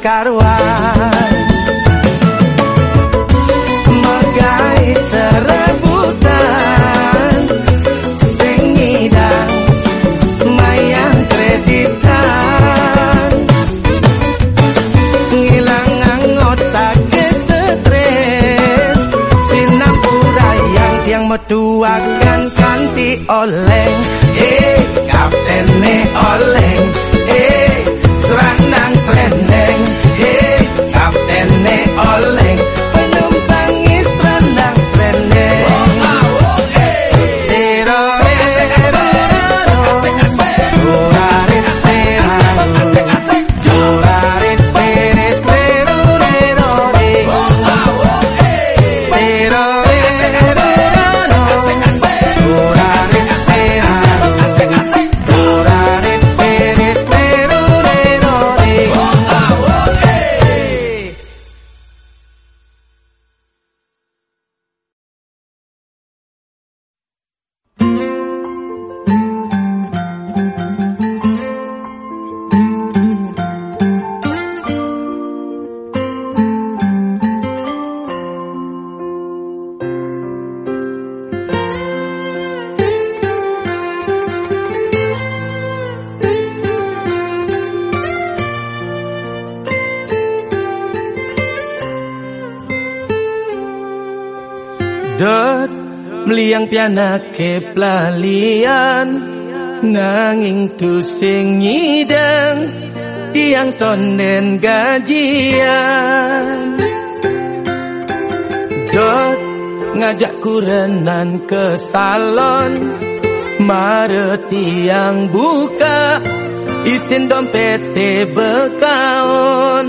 caro meliang piana ke pelalian Nanging tu sing nyidang Tiang tonden gajian. Dot ngajak kurenan ke salon Mare tiang buka Isin dompet bekaon.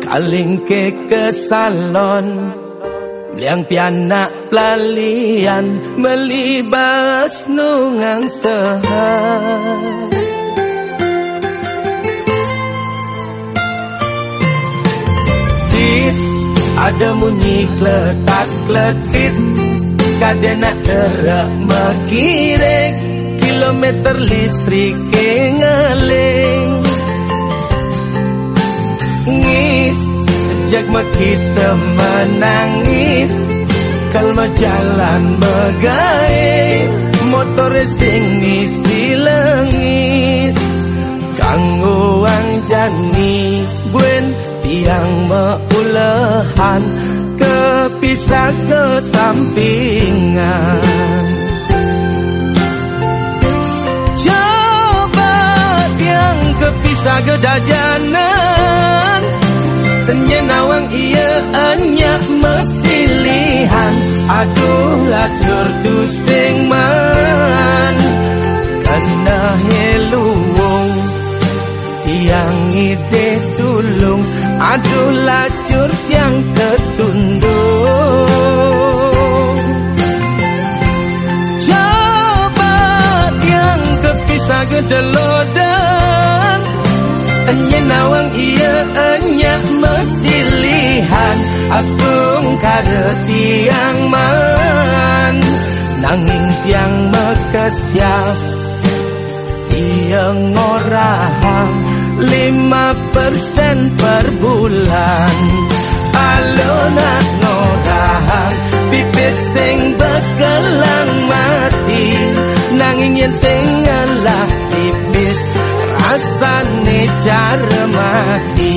Kaling ke ke salon Liang pianak pelalian Melibas nungang sehat. Dit Ada bunyi kletak kletit. Kadena terak makirek Kilometer listrik ngeling. Ngis Jagma kita menangis Kalma jalan megai Motor sing ngisi lengis. Kangguang jani Buen tiang meulehan Kepisah ke sampingan. Coba tiang kepisah ke dajanan Tenyenawang ia hanya mesilihan Aduh lacur dusing man. Kena heluwung Tiang ide tulung. Aduh lacur yang ketundung. Coba tiang kepisah gedelodan Nyenawang ia hanya mesilihan. Astung kada tiang man Nanging tiang mekesiap Tiang ngorahang Lima persen per bulan. Alona ngorahang Pipis sing bekelang mati. Nanging yen sing ngalah tipis Rasane cara mati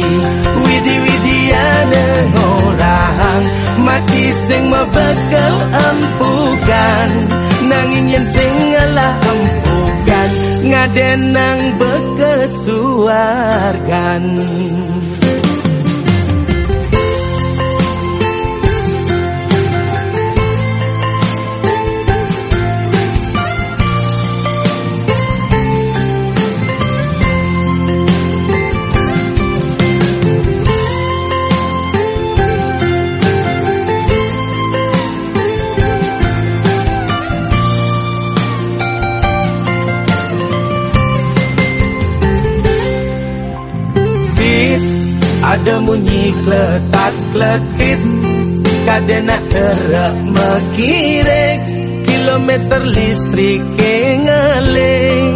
Widi-widiane orang Mati sing mebekel empukan Nanging yen sing ngalah empukan Ngadenang bekesuargan Ada bunyi kletat kletit Kadena terak mekirek Kilometer listrik ngeling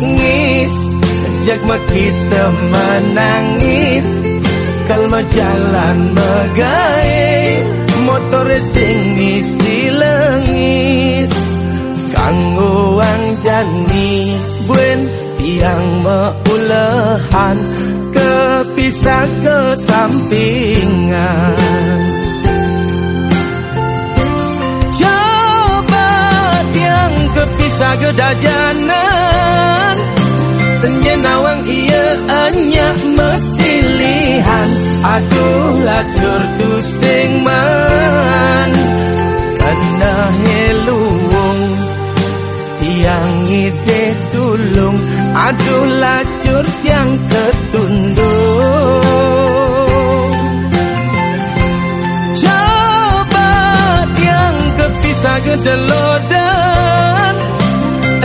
Ngis Jagma kita menangis Kalma jalan megai Motor sing ngisi lengis Kangguang jani Buen tiang meulehan Kepisah ke sampingan. Coba tiang kepisah ke dajanan Nyenawang ia hanya mesilihan. Aduh lacur dusing man Kena heluwung Tiang ide tulung Aduh lacur yang ketundung Coba tiang kepisah ke delodan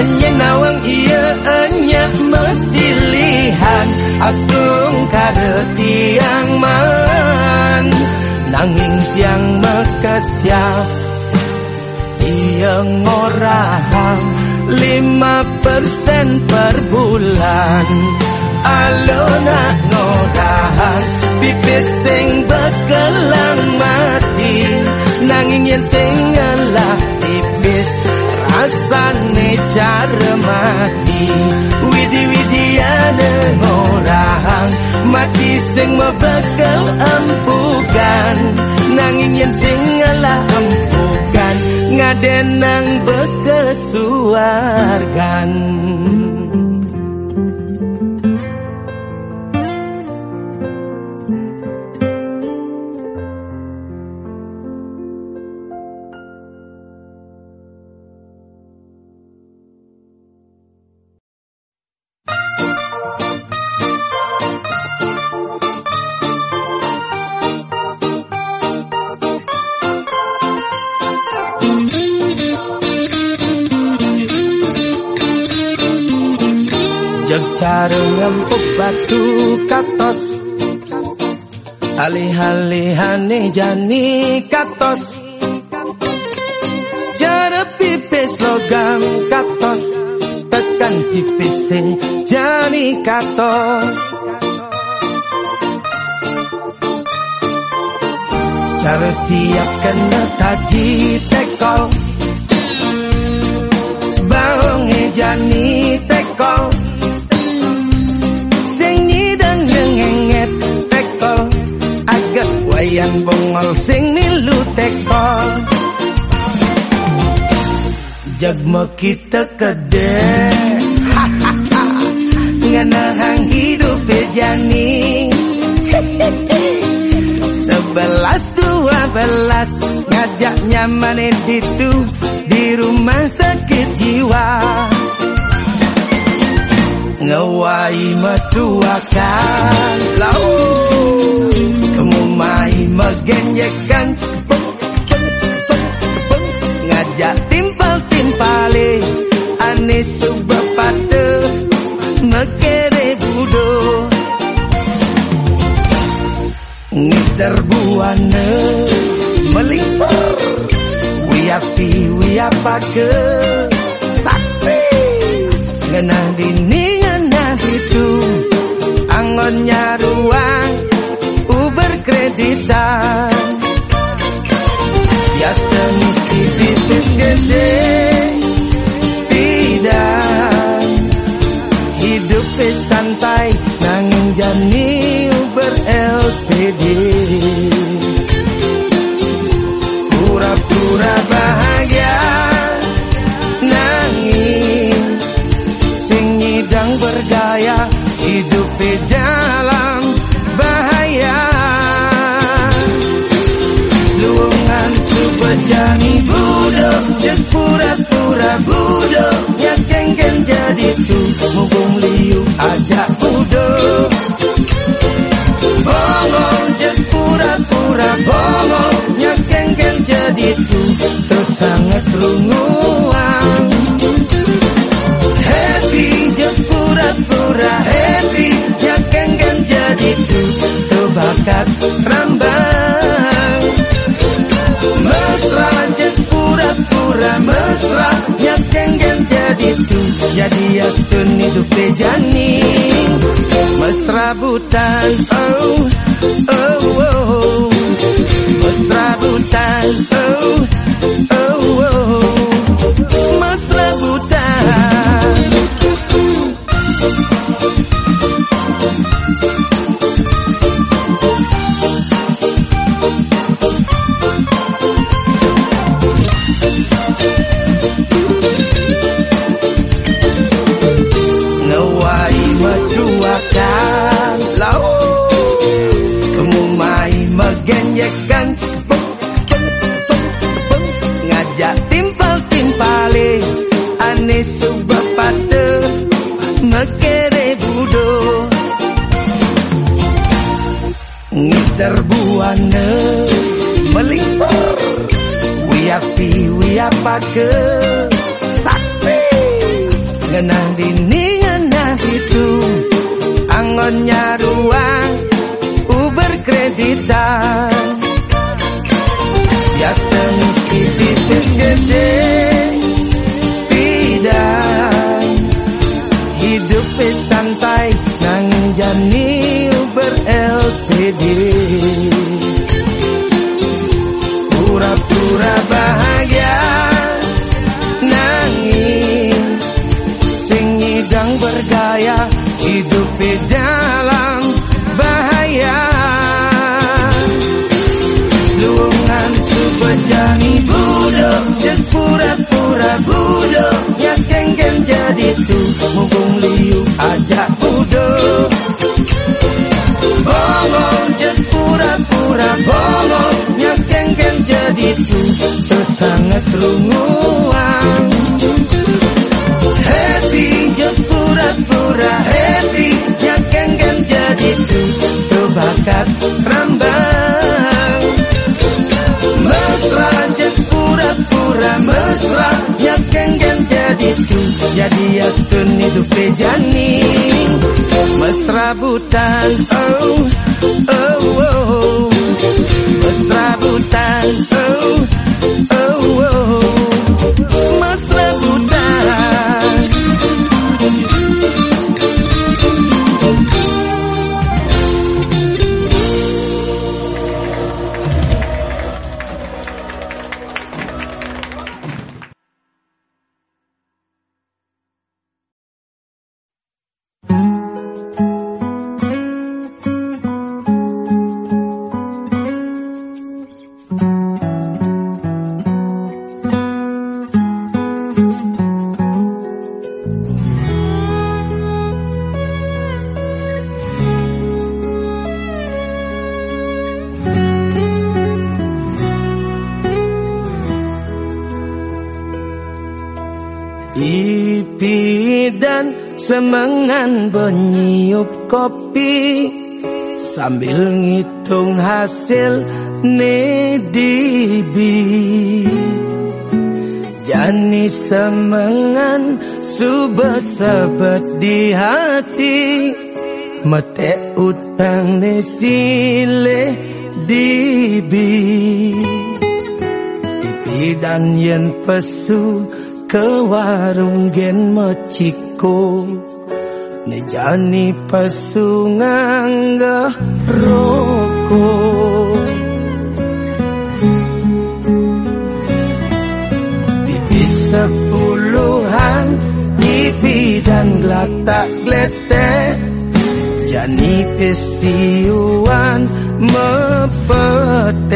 Nyenawang ia hanya mesilihan Astung kada tiang man. Nanging tiang mekesiap Tiang ngorahang lima persen per bulan. Alona ngorahang pipis sing bekelang mati. Nanging yen sing ngalah tipis rasane cara mati. Widi-widiane ngorahang mati sing mebekel empukan. Nanging yen sing ngalah empukan ngadenang bekesuargan cara ngempuk batu katos. Alih-alihane jani katos. Cara pipis logam katos. Tekan tipis jani katos. Cara siap kena taji tekol Baongi jani tekol Wayang bongol sing nilu teko Jagmo kita kede. Ngenahang hidup jani. Sebelas dua belas Ngajak nyaman itu Di rumah sakit jiwa. Ngewai metuakan Lau mai megenjekan cepet cepet cepet cepet ngajak timpal timpale ane subah pada mekere budo. Ngiter buana melingsar wiapi wiapa ke sakti ngenah dini ngenah itu. Angonnya ruang kreditan. Biasa misi pipis gede Tidak. Hidup santai Nangin jani Uber LPD Pura-pura bahagia Nangin Sing bergaya Hidup dalam jadi astun hidup jani mesra butan oh oh oh. Mesra butan oh oh oh wiapa ke sakti ngenah dini ngenah itu. Angonnya ruang uber kreditan. Biasa misi pipis gede santai nangin jani ber LPD bahagia. Nangis sing bergaya hidup di dalam bahaya. Luungan supejani budok dan pura-pura budok yang kenggen jadi tu, mumpung liu ajak budok. Bongong jen pura-pura bongong nyakeng-keng jadi tu tersangat runguang happy je pura-pura happy nyakeng-keng jadi tu terbakat rambang. Mesra je pura-pura mesra nyakeng-keng jadi tu jadi astun hidup jani mesra butan oh oh oh mesra butan oh oh oh semengan berniup kopi Sambil ngitung hasil nedibi. Jani semengan subesebet di hati Mete utang nesile dibi. Ipi dan yen pesu ke warung gen meciko Nejani pesu ngangga rokok. Pipis sepuluhan Ipi dan gelatak gletek Jani pesiuan mepetek.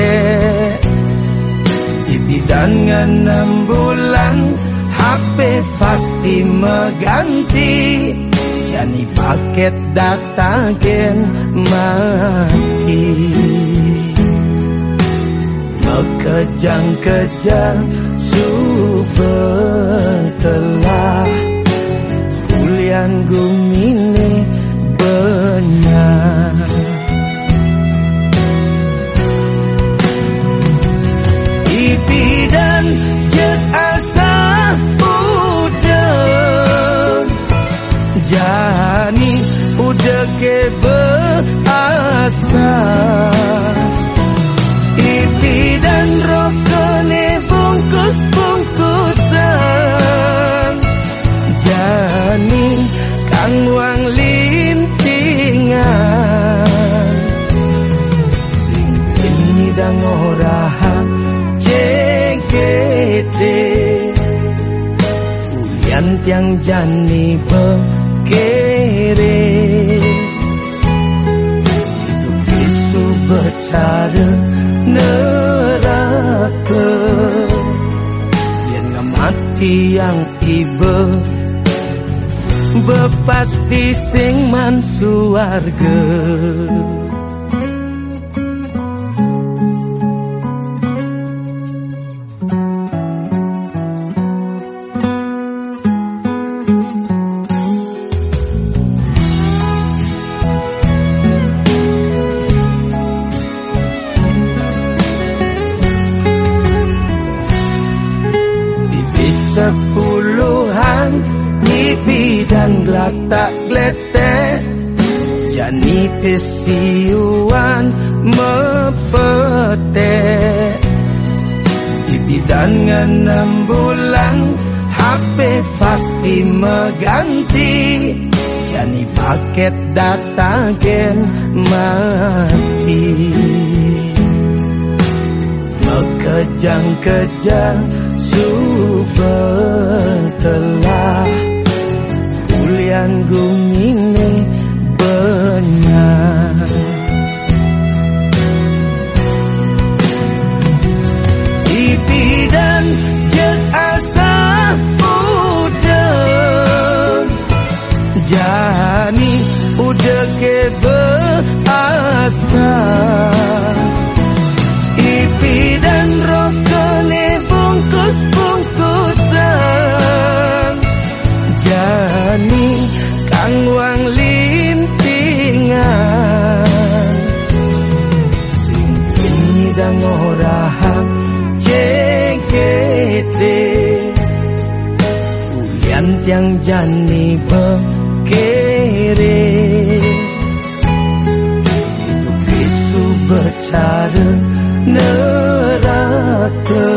Ipi dan enam bulan HP pasti mengganti. Jani paket data gen mati. Mekejang-kejang telah. Ulian gumine banyak Ipi ke berasa. Ipi dan rokone bungkus-bungkusan. Jani kang wang lintingan. Sing pinidang orahan JGT Ulian tiang jani berasa bercara neraka Yang ngamati yang ibe Bepasti sing man suarga Jani pesiuan mepetek. Pipi dan enam bulan HP pasti mengganti. Jani paket data gen mati. Mekejang-kejang telah. Ulian gumine asa Ipi dan rokone bungkus-bungkusan. Jani kang wang lintingan. Sing dan orahan cekete Ulian tiang jani bercara neraka.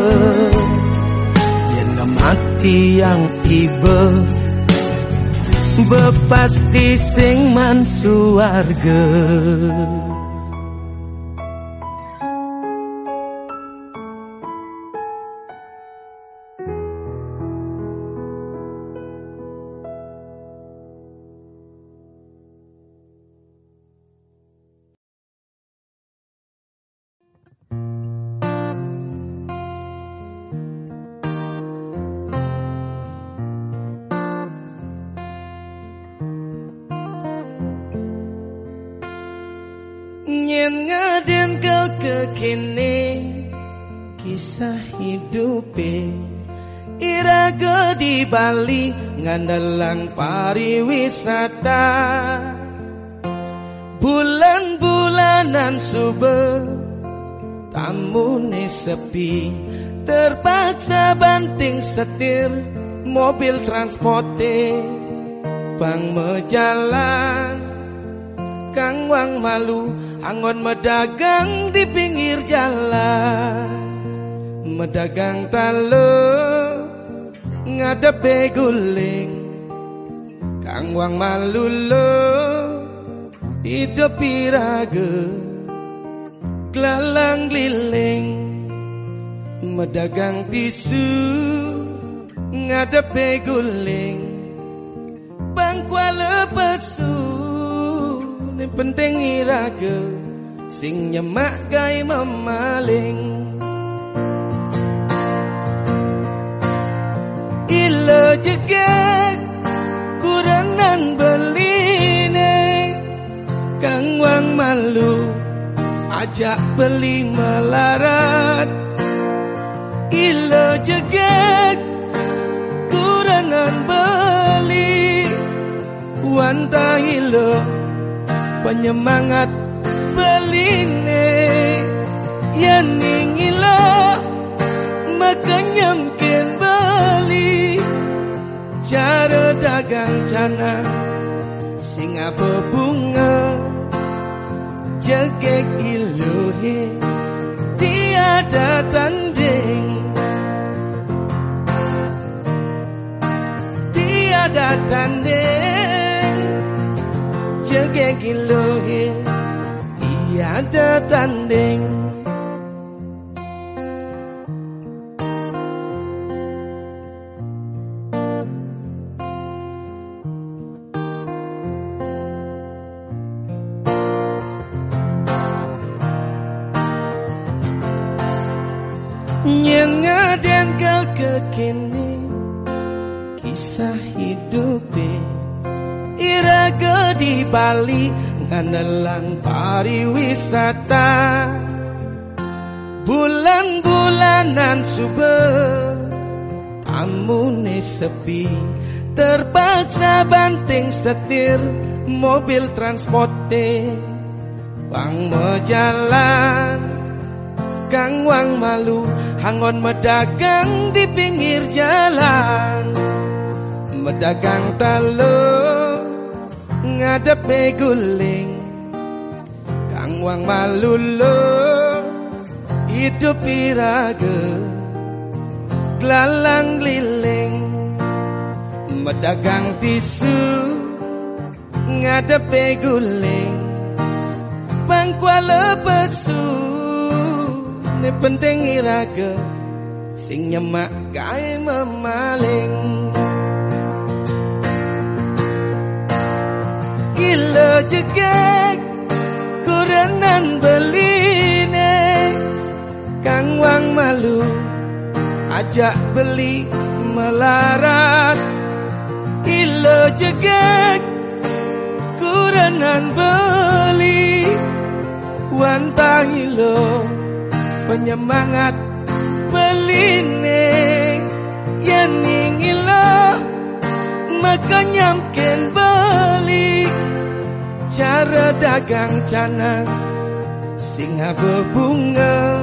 Yang mati yang iba Bepasti sing man suarga Bali ngandalang pariwisata. Bulan-bulanan sube tamune sepi. Terpaksa banting setir mobil transporte. Bang mejalan kang wang malu angon medagang di pinggir jalan medagang taluk ngadepe guling. Kang wang malulo hidup pirage kelalang liling medagang tisu ngadepe guling. Bangkuala pesu ini penting iraga sing nyemak gai memaling Ilo jegek kurangan beline. Kang wang malu ajak beli melarat. Ilo jegek kurangan beli. Wanta ilo penyemangat beline. Yang ingilo makanya cara dagang cana singa bunga jegek iluhi tiada tanding tiada tanding jegek iluhi tiada tanding ngandalang pariwisata. Bulan-bulanan sube amune sepi. Terpaksa banting setir mobil transporte. Bang jalan kang wang malu. Hangon medagang di pinggir jalan. Medagang talung Ngadepe guling Wang malulu Hidup iraga Gelalang liling Medagang tisu Ngadepe guling Bangkuala besu. Ne penting iraga sing nyemak gawe memaling. Gila jegek kurenan beline kang wang malu ajak beli melarat. Gila jegek canan beli. Wantangi lo penyemangat beline. Yang ingin lo maka nyamken beli Cara dagang canan singa berbunga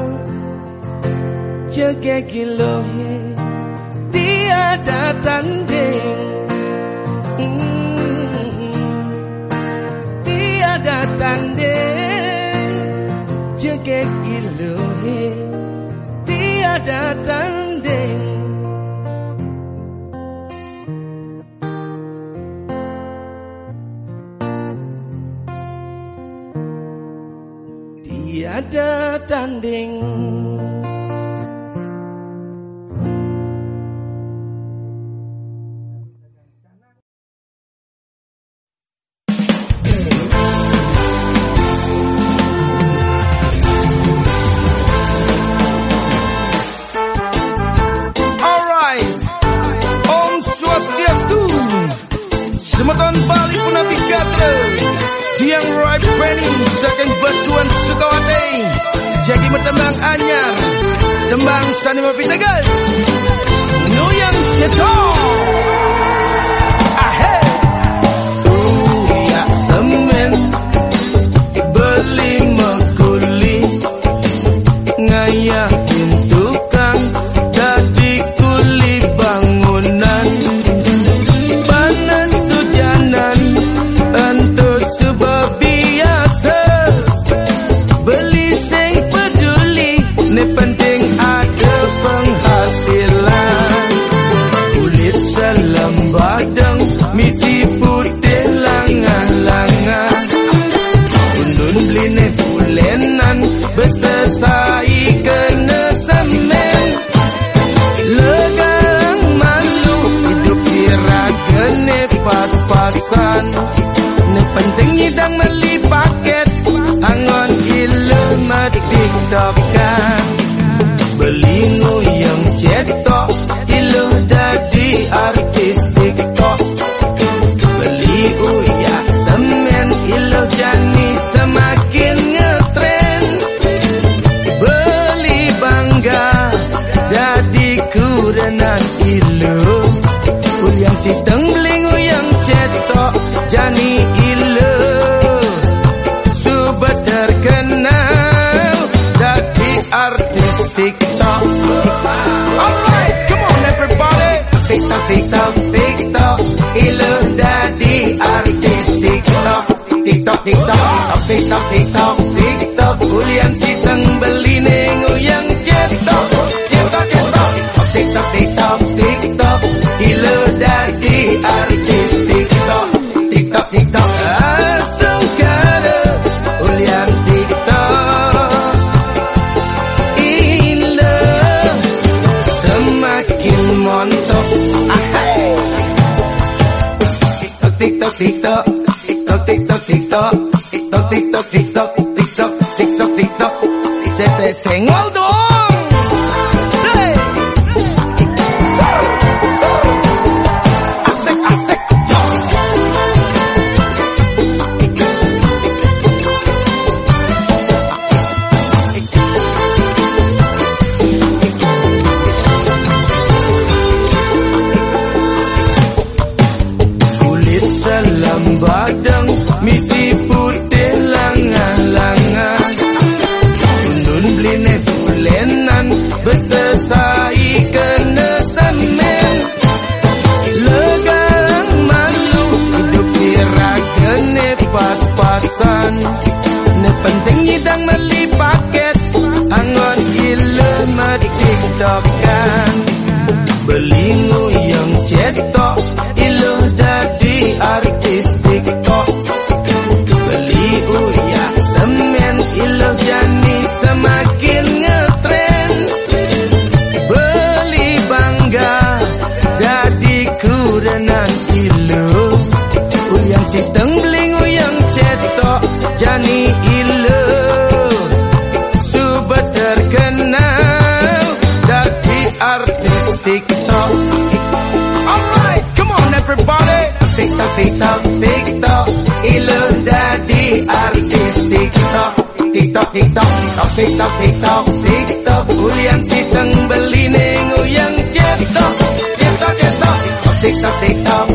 Jaga kilo tiada tanding Tiada tanding Jaga kilo tiada tanding Tiada tanding Jadi bertembang anyar Tembang sanima pitagas Nuyang Cetong TikTok, TikTok, TikTok, TikTok, TikTok, TikTok, TikTok, TikTok, TikTok, TikTok, TikTok, TikTok, dice ese en TikTok, TikTok, Ilun jadi artis TikTok, TikTok, TikTok, TikTok, TikTok, TikTok, TikTok, Ulian siteng beli neng uyang cetok, cetok, cetok, TikTok, TikTok, TikTok.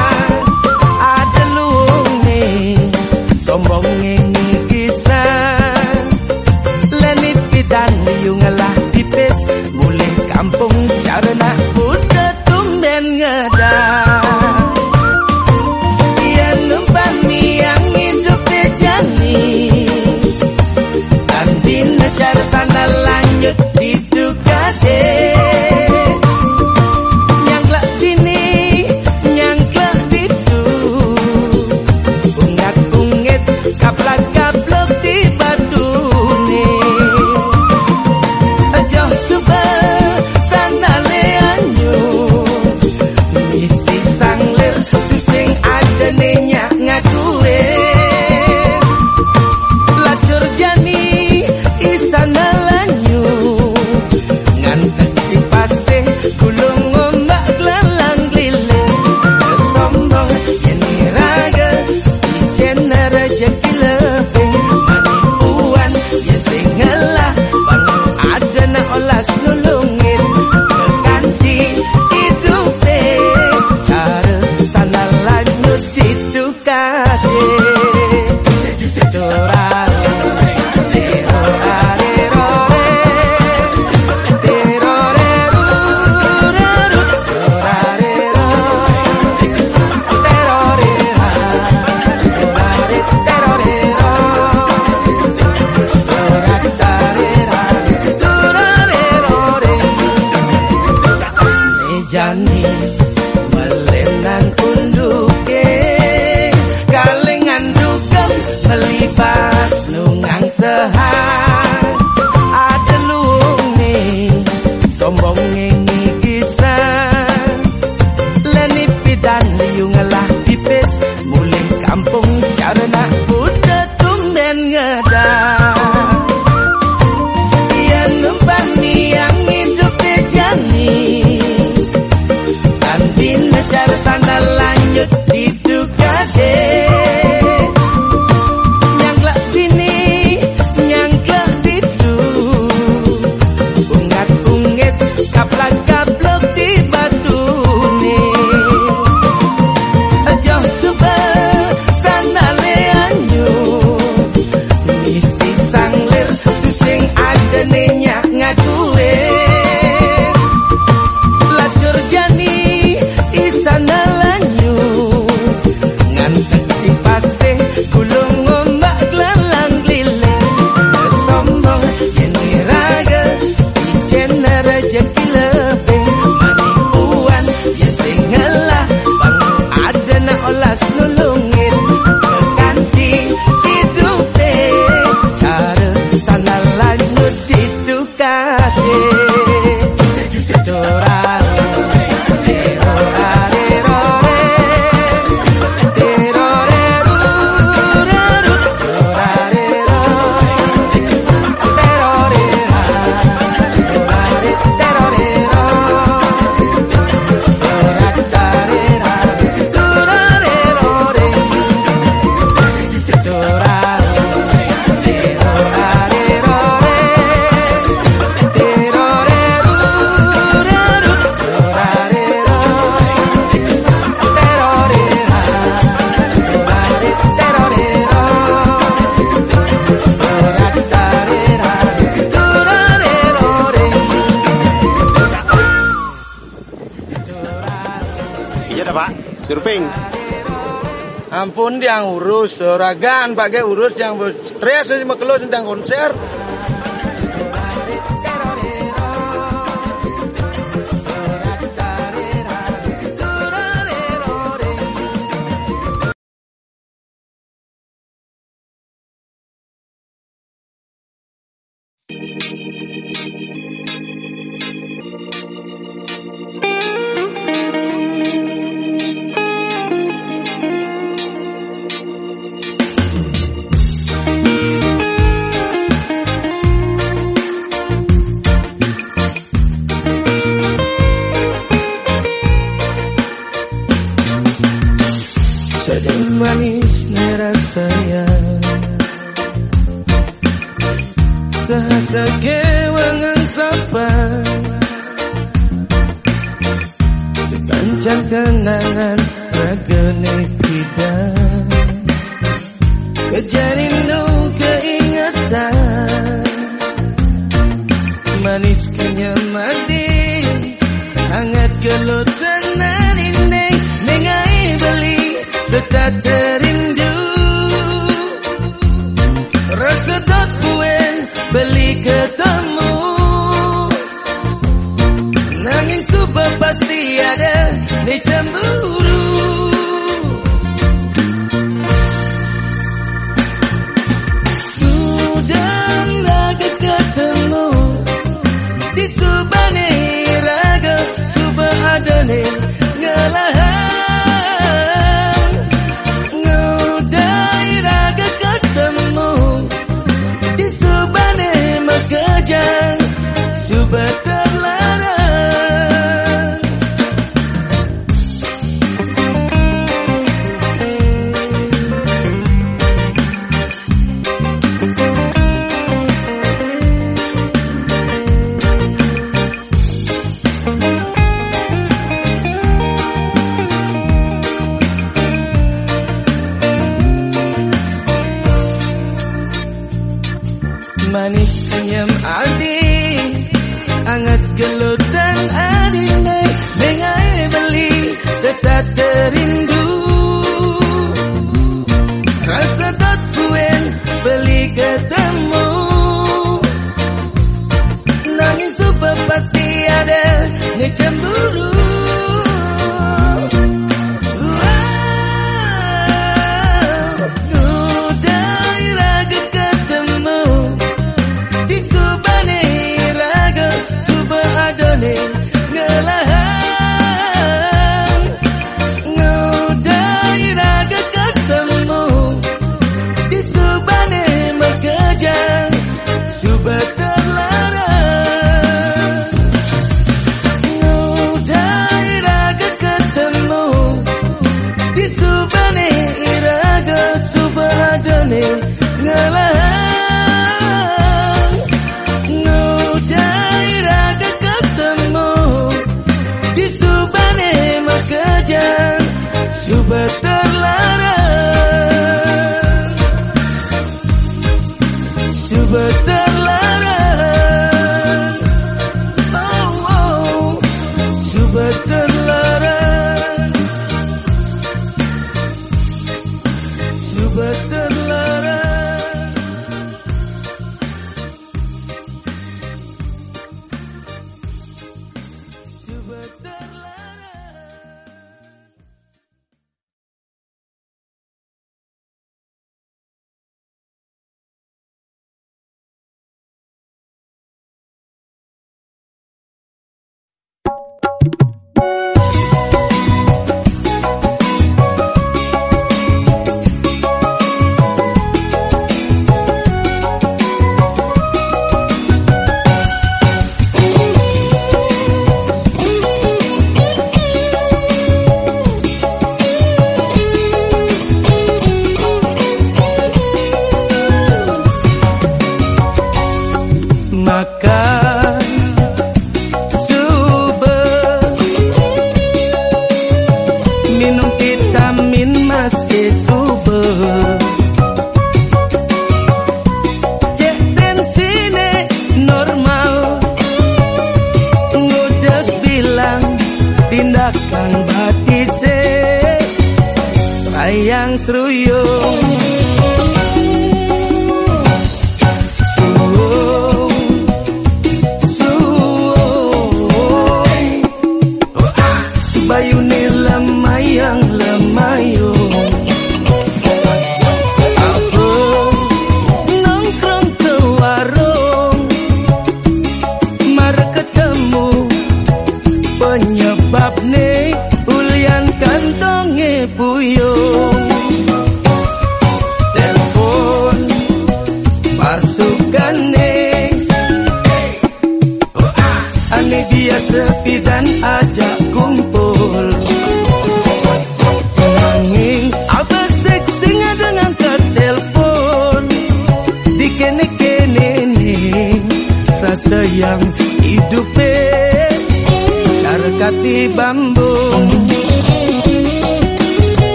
Ampun yang urus, ragaan pakai urus yang stres sama kelo sedang konser. kenangan Ragu kita Kejarin dulu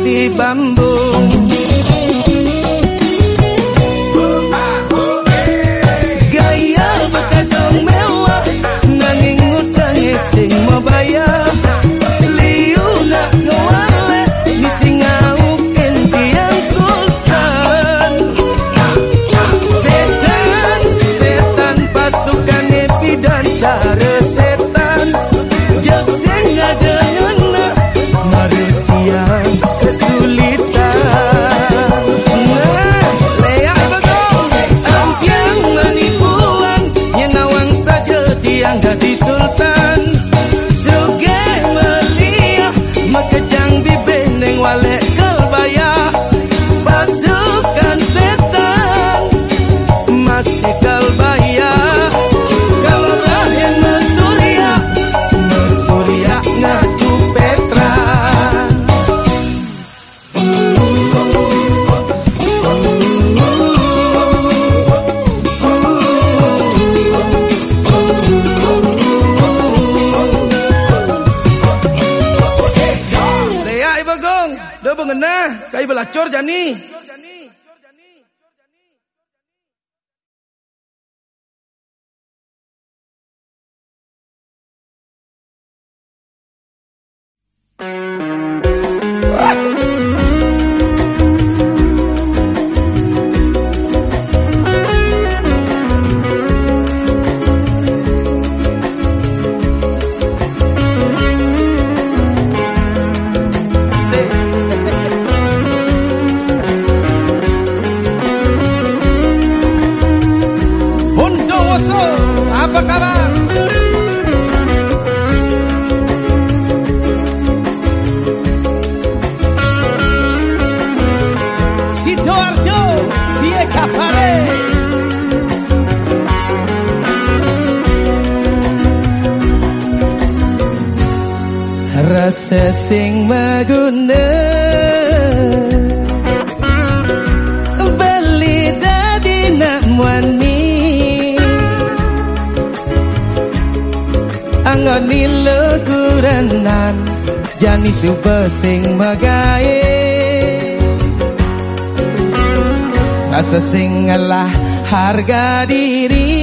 di bambu. Gaya bertandang mewah Nanging utangnya sing mau bayar Giordani sing maguna Beli dadi nak muani. Angoni leguranan Jani suba sing magae Rasa sing harga diri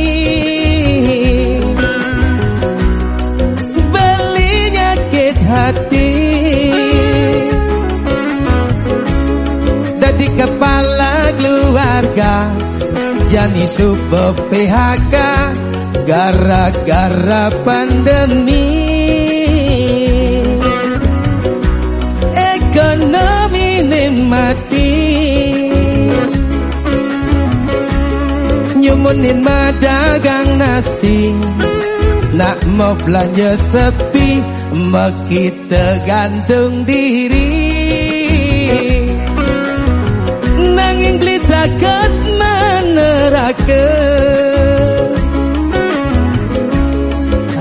kepala keluarga. Jani subuh PHK Gara-gara pandemi. Ekonomi mati. Nyumunin madagang nasi. Nak mau belanja sepi Mak gantung diri takut meneraka.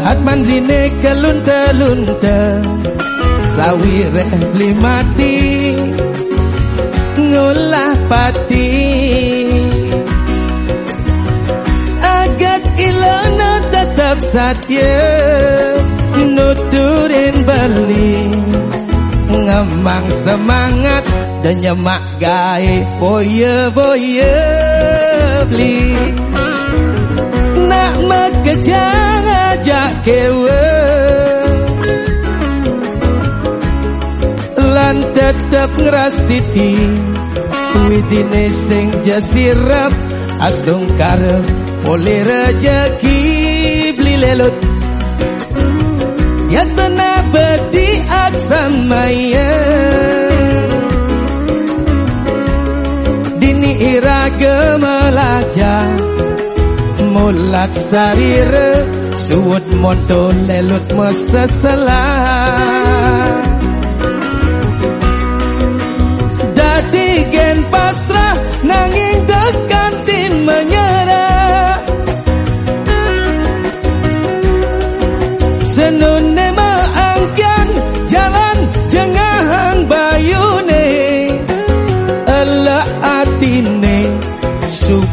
Hat mandrine kelunta-lunta Sawi reh beli mati Ngolah pati. Agat ilana tetap satya nuturin beli ngemang semangat dan nyemak gae boye boye beli. Nak makejang aja kewe. Lan tetep ngeras titi widine sing jasirap asdong karep boleh rejeki beli lelut. Yasna bedi aksamaya Dini ira gemelaja Mulat sarire Suwut monto lelut meseselah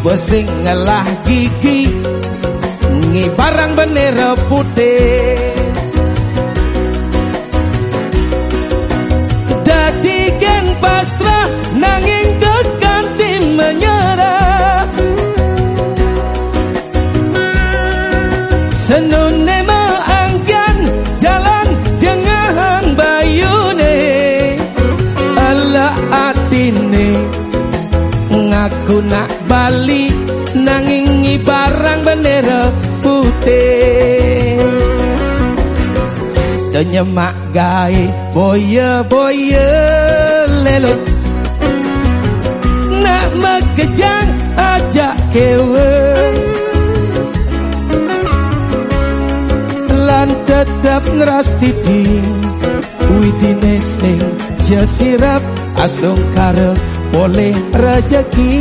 Besing ngelah gigi Ngi barang bendera putih. Dadi gen pasrah nanging kekantin menyerah. Senune maangkan jalan jengahan bayune. Allah atine ngaku nak bali nanging barang bendera putih. Tenyemak gae boye boye lelot Nak makejang ajak kewe Lan tetap ngeras titi Widine sing jasirap asdong karep boleh rezeki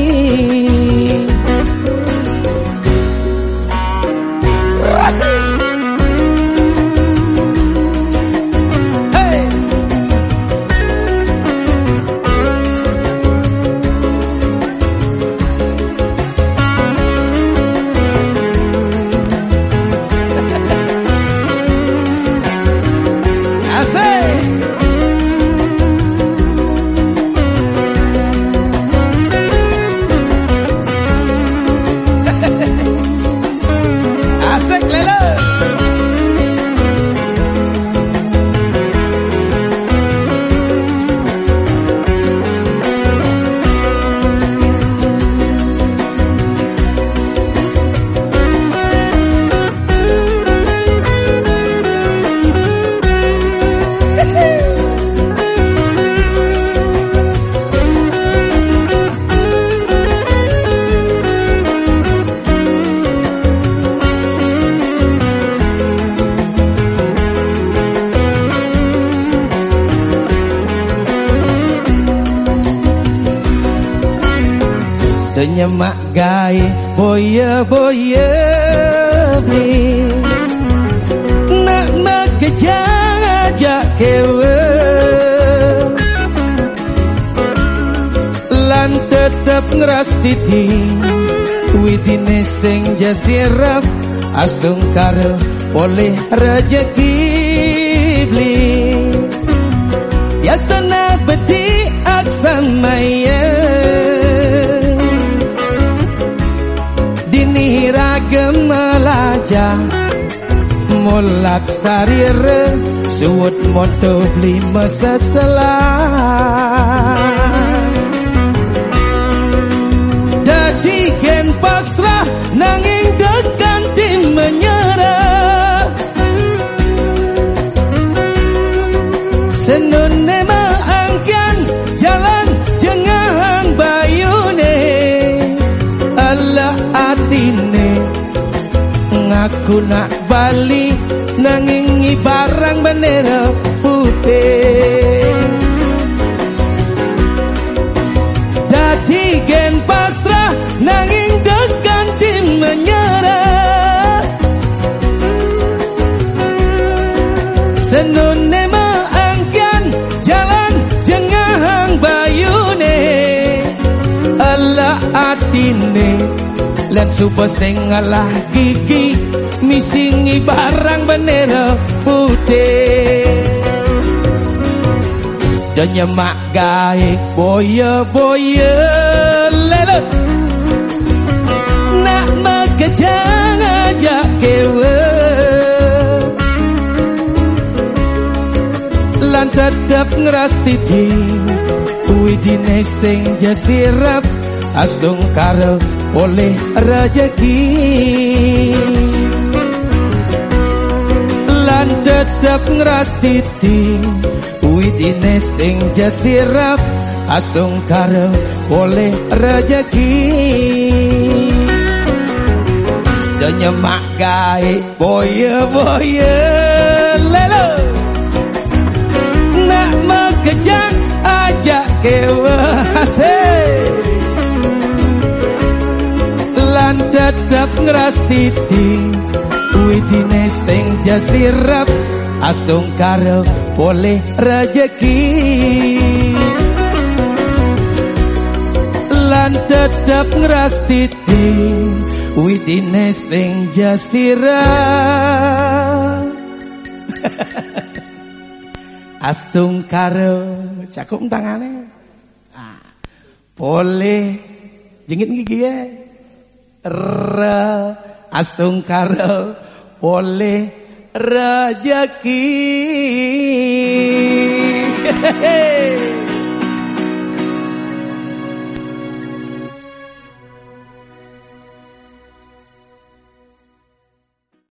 senyemak gai boye boye mi Nak nak kejang ajak kewe. Lan tetep ngeras titi Witine sing jasiraf Astung karo oleh rejeki kibli, Ya tanah beti aksan mai melajah Mulak sarir Suwut moto beli masa Ngaku nak bali Nanging barang bendera putih. Dadi gen pasrah Nanging dekanti menyerah. Senone maangkan Jalan jangan bayune. Allah atine Lan suba sing ngalah gigi Misingi barang bendera putih. Dan nyemak gae boya-boya lelut Nak makejang aja kewe. Lan tetep ngerastiti Widine sing jasirap Astung karo oleh rejeki Tetep ngerastiti Widine sing jasirap Astung karo oleh rejeki. Dan nyemak gae boya-boya lelo! Nak makejang aja kewase Lan tetep kuwi dine sing jasirep astung karo boleh rejeki lan tetep ngeras titi kuwi dine sing jasirep. Astung karo cakup tangane. Ah boleh. Jengit gigi ya. astungkaro pole rejeki